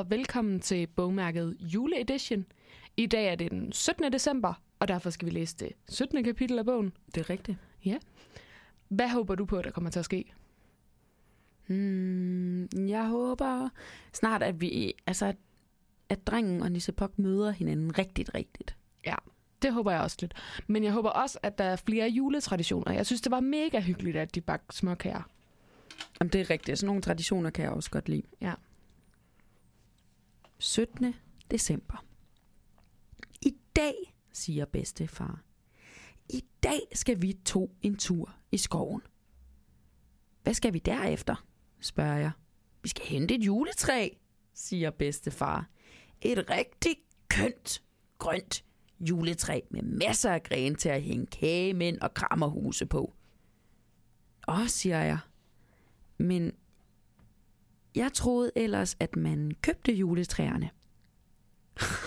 og velkommen til bogmærket Juleedition. I dag er det den 17. december, og derfor skal vi læse det 17. kapitel af bogen. Det er rigtigt. Ja. Hvad håber du på, der kommer til at ske? Hmm, jeg håber snart, at vi, altså, at, drengen og Nisse Pok møder hinanden rigtigt, rigtigt. Ja, det håber jeg også lidt. Men jeg håber også, at der er flere juletraditioner. Jeg synes, det var mega hyggeligt, at de bagte småkager. Jamen, det er rigtigt. Sådan nogle traditioner kan jeg også godt lide. Ja. 17. december. I dag, siger bedstefar. I dag skal vi to en tur i skoven. Hvad skal vi derefter? spørger jeg. Vi skal hente et juletræ, siger bedstefar. Et rigtig kønt, grønt juletræ med masser af grene til at hænge kagemænd og krammerhuse på. Åh, siger jeg. Men jeg troede ellers, at man købte juletræerne.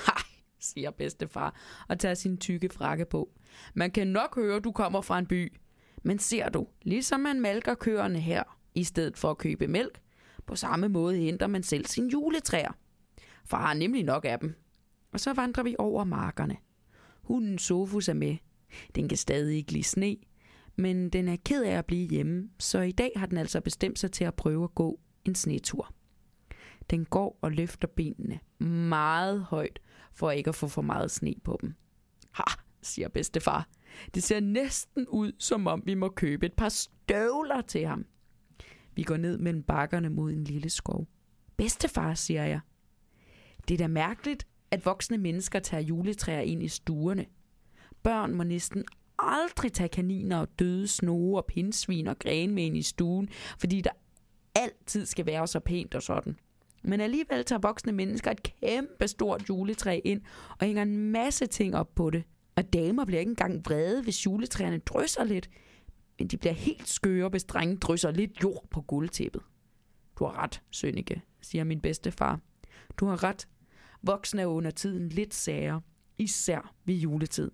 Hej, siger bedstefar og tager sin tykke frakke på. Man kan nok høre, du kommer fra en by. Men ser du, ligesom man malker køerne her, i stedet for at købe mælk, på samme måde henter man selv sin juletræer. Far har nemlig nok af dem. Og så vandrer vi over markerne. Hunden Sofus er med. Den kan stadig ikke lide sne, men den er ked af at blive hjemme, så i dag har den altså bestemt sig til at prøve at gå en snetur. Den går og løfter benene meget højt, for ikke at få for meget sne på dem. Ha, siger bedstefar. Det ser næsten ud, som om vi må købe et par støvler til ham. Vi går ned mellem bakkerne mod en lille skov. Bedstefar, siger jeg. Det er da mærkeligt, at voksne mennesker tager juletræer ind i stuerne. Børn må næsten aldrig tage kaniner og døde snoge og pindsvin og gren med ind i stuen, fordi der altid skal være så pænt og sådan. Men alligevel tager voksne mennesker et kæmpe stort juletræ ind og hænger en masse ting op på det. Og damer bliver ikke engang vrede, hvis juletræerne drysser lidt. Men de bliver helt skøre, hvis drengen drysser lidt jord på guldtæppet. Du har ret, Sønneke, siger min bedste far. Du har ret. Voksne er under tiden lidt sager, især ved juletid.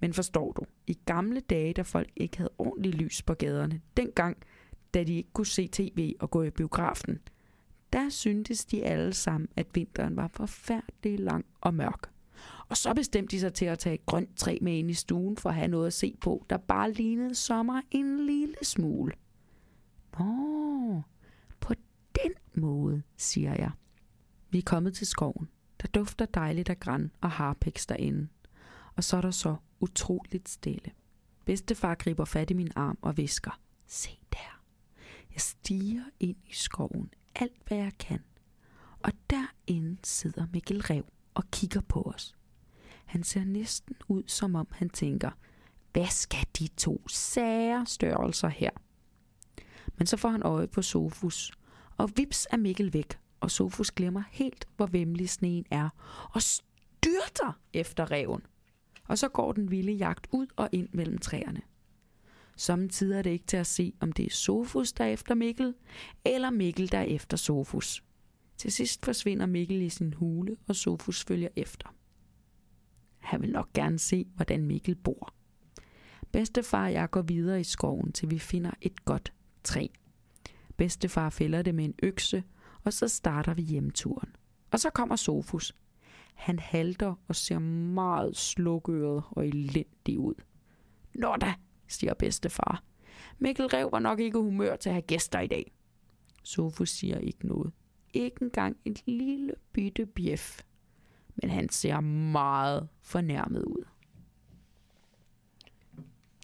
Men forstår du, i gamle dage, da folk ikke havde ordentligt lys på gaderne, dengang, da de ikke kunne se tv og gå i biografen, der syntes de alle sammen, at vinteren var forfærdelig lang og mørk. Og så bestemte de sig til at tage et grønt træ med ind i stuen for at have noget at se på, der bare lignede sommer en lille smule. Nå, på den måde, siger jeg. Vi er kommet til skoven. Der dufter dejligt af græn og harpiks derinde. Og så er der så utroligt stille. Bedstefar griber fat i min arm og visker. Se der. Jeg stiger ind i skoven alt, hvad jeg kan. Og derinde sidder Mikkel Rev og kigger på os. Han ser næsten ud, som om han tænker, hvad skal de to sære størrelser her? Men så får han øje på Sofus, og vips er Mikkel væk, og Sofus glemmer helt, hvor vemmelig sneen er, og styrter efter reven. Og så går den vilde jagt ud og ind mellem træerne. Samtidig er det ikke til at se, om det er Sofus, der er efter Mikkel, eller Mikkel, der er efter Sofus. Til sidst forsvinder Mikkel i sin hule, og Sofus følger efter. Han vil nok gerne se, hvordan Mikkel bor. Bedstefar og jeg går videre i skoven, til vi finder et godt træ. Bedstefar fælder det med en økse, og så starter vi hjemturen. Og så kommer Sofus. Han halter og ser meget slukøret og elendig ud. Nå da, siger bedstefar. Mikkel Rev var nok ikke humør til at have gæster i dag. Sofus siger ikke noget. Ikke engang et lille bitte bjef. Men han ser meget fornærmet ud.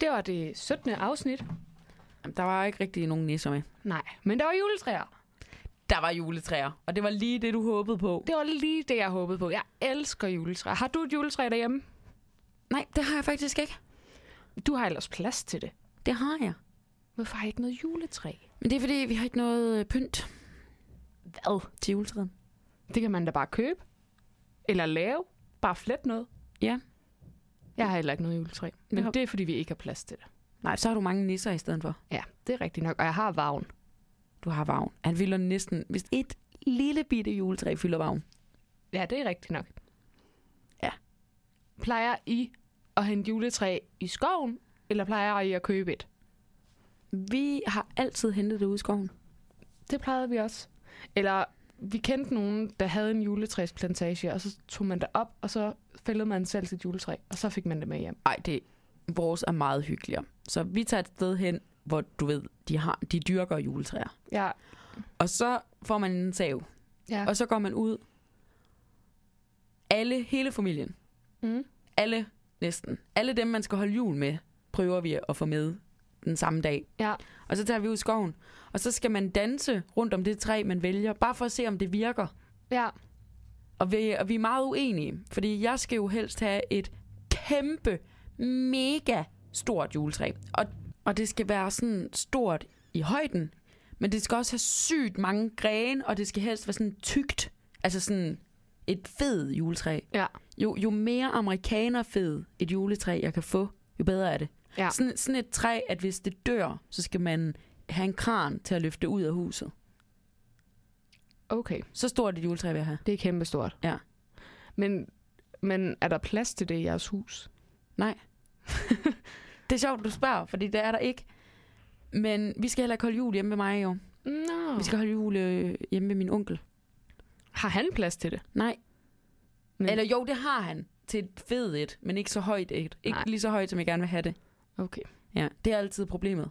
Det var det 17. afsnit. Jamen, der var ikke rigtig nogen nisser med. Nej, men der var juletræer. Der var juletræer, og det var lige det, du håbede på. Det var lige det, jeg håbede på. Jeg elsker juletræer. Har du et juletræ derhjemme? Nej, det har jeg faktisk ikke. Du har ellers plads til det. Det har jeg. Hvorfor har jeg ikke noget juletræ? Men det er fordi, vi har ikke noget øh, pynt Hvad? til juletræet. Det kan man da bare købe. Eller lave. Bare flet noget. Ja. Jeg har heller ikke noget juletræ. Men har- det er, fordi vi ikke har plads til det. Nej, så har du mange nisser i stedet for. Ja, det er rigtigt nok. Og jeg har vagn. Du har vagn. Han fylder næsten, hvis et lille bitte juletræ fylder vagn. Ja, det er rigtigt nok. Ja. Plejer I at hente juletræ i skoven, eller plejer I at købe et? Vi har altid hentet det ude i skoven. Det plejede vi også. Eller vi kendte nogen, der havde en juletræsplantage, og så tog man det op, og så fældede man selv sit juletræ, og så fik man det med hjem. Ej, det, vores er meget hyggeligere. Så vi tager et sted hen, hvor du ved, de, har, de dyrker juletræer. Ja, Og så får man en sav, ja. og så går man ud. Alle, hele familien, Mm. alle næsten, alle dem, man skal holde jul med, prøver vi at få med den samme dag. Ja. Og så tager vi ud i skoven, og så skal man danse rundt om det træ, man vælger, bare for at se, om det virker. Ja. Og vi, og vi er meget uenige, fordi jeg skal jo helst have et kæmpe, mega stort juletræ. Og, og det skal være sådan stort i højden, men det skal også have sygt mange grene, og det skal helst være sådan tykt. Altså sådan et fed juletræ. Ja. Jo, jo mere amerikaner fed et juletræ, jeg kan få, jo bedre er det. Ja. Sådan, sådan et træ, at hvis det dør, så skal man have en kran til at løfte det ud af huset. Okay, Så stort et juletræ vil jeg have. det er kæmpestort. Ja. Men, men er der plads til det i jeres hus? Nej. det er sjovt, du spørger, fordi det er der ikke. Men vi skal heller ikke holde jul hjemme ved mig år. Nå. Vi skal holde jul øh, hjemme med min onkel. Har han plads til det? Nej. Men- Eller jo, det har han. Til et fedt et, men ikke så højt et. Ikke Nej. lige så højt, som jeg gerne vil have det. Okay. Ja, det er altid problemet.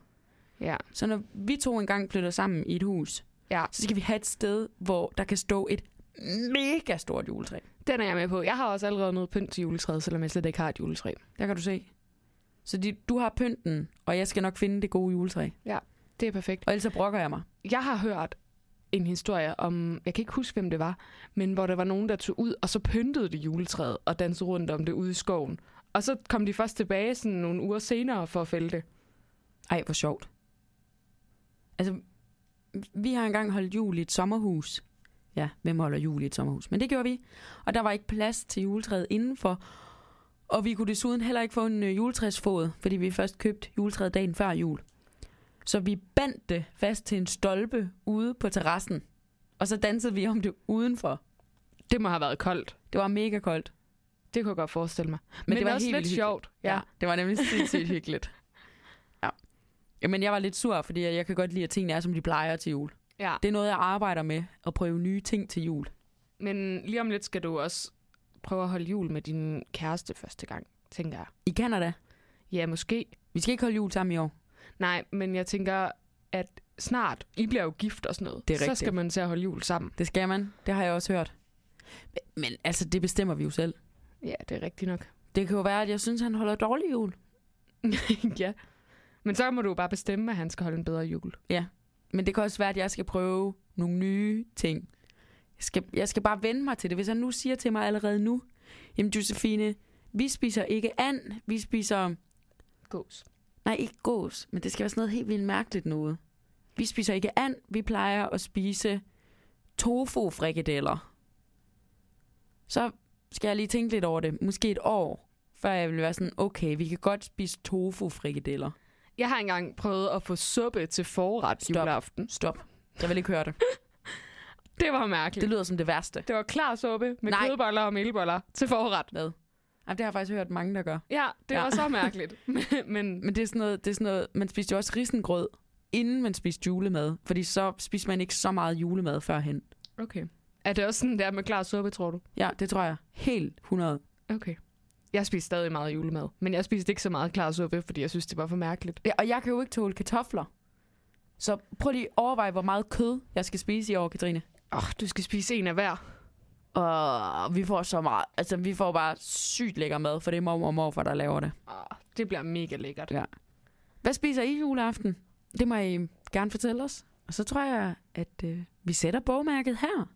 Ja. Så når vi to engang flytter sammen i et hus, Ja, så skal vi have et sted, hvor der kan stå et mega stort juletræ. den er jeg med på. Jeg har også allerede noget pynt til juletræet, selvom jeg slet ikke har et juletræ. Der kan du se. Så de, du har pynten, og jeg skal nok finde det gode juletræ. Det er perfekt. Og ellers så brokker jeg mig. Jeg har hørt en historie om, jeg kan ikke huske, hvem det var, men hvor der var nogen, der tog ud, og så pyntede det juletræet og dansede rundt om det ude i skoven. Og så kom de først tilbage sådan nogle uger senere for at fælde det. Ej, hvor sjovt. Altså, vi har engang holdt jul i et sommerhus. Ja, hvem holder jul i et sommerhus? Men det gjorde vi. Og der var ikke plads til juletræet indenfor. Og vi kunne desuden heller ikke få en øh, juletræsfod, fordi vi først købte juletræet dagen før jul. Så vi bandt det fast til en stolpe ude på terrassen. Og så dansede vi om det udenfor. Det må have været koldt. Det var mega koldt. Det kunne jeg godt forestille mig. Men, Men det var også helt lidt vildt sjovt. Ja, ja det var nemlig sindssygt hyggeligt. Ja. Men jeg var lidt sur, fordi jeg kan godt lide, at tingene er, som de plejer til jul. ja. Det er noget, jeg arbejder med, at prøve nye ting til jul. Men lige om lidt skal du også prøve at holde jul med din kæreste første gang, tænker jeg. I Canada. Ja, måske. Vi skal ikke holde jul sammen i år. Nej, men jeg tænker, at snart, I bliver jo gift og sådan noget. Det er så rigtigt. skal man til at holde jul sammen. Det skal man. Det har jeg også hørt. Men, men altså, det bestemmer vi jo selv. Ja, det er rigtigt nok. Det kan jo være, at jeg synes, han holder dårlig jul. ja. Men så må du jo bare bestemme, at han skal holde en bedre jul. Men det kan også være, at jeg skal prøve nogle nye ting. Jeg skal, jeg skal bare vende mig til det. Hvis han nu siger til mig allerede nu, jamen Josefine, vi spiser ikke and, vi spiser, Gås. Nej ikke gås, men det skal være sådan noget helt vildt mærkeligt noget. Vi spiser ikke and, vi plejer at spise tofu-frikadeller. Så skal jeg lige tænke lidt over det. Måske et år, før jeg vil være sådan, okay, vi kan godt spise tofu-frikadeller. Jeg har engang prøvet at få suppe til forret Stop. juleaften. Stop. Jeg vil ikke høre det. Det var mærkeligt. Det lyder som det værste. Det var klar suppe med Nej. kødboller og melboller til forret. Hvad? Jamen, det har jeg faktisk hørt mange, der gør. Ja, det Ja. var så mærkeligt. men, men det er sådan noget, det er sådan noget man spiste jo også risengrød, inden man spiste julemad. Fordi så spiser man ikke så meget julemad førhen. okay. Er det også sådan der med klar suppe, tror du? Ja, det tror jeg. Helt 100. Okay. Jeg spiste stadig meget julemad. Men jeg spiste ikke så meget klar suppe, fordi jeg synes, det var for mærkeligt. Ja, og jeg kan jo ikke tåle kartofler. Så prøv lige at overveje, hvor meget kød jeg skal spise i år, Katrine. Åh, oh, du skal spise en af hver. Og vi får så meget. Altså, vi får bare sygt lækker mad, for det er mor og morfar, der laver det. Oh, det bliver mega lækkert. Ja. Hvad spiser I juleaften? Det må I gerne fortælle os. Og så tror jeg, at øh, vi sætter bogmærket her.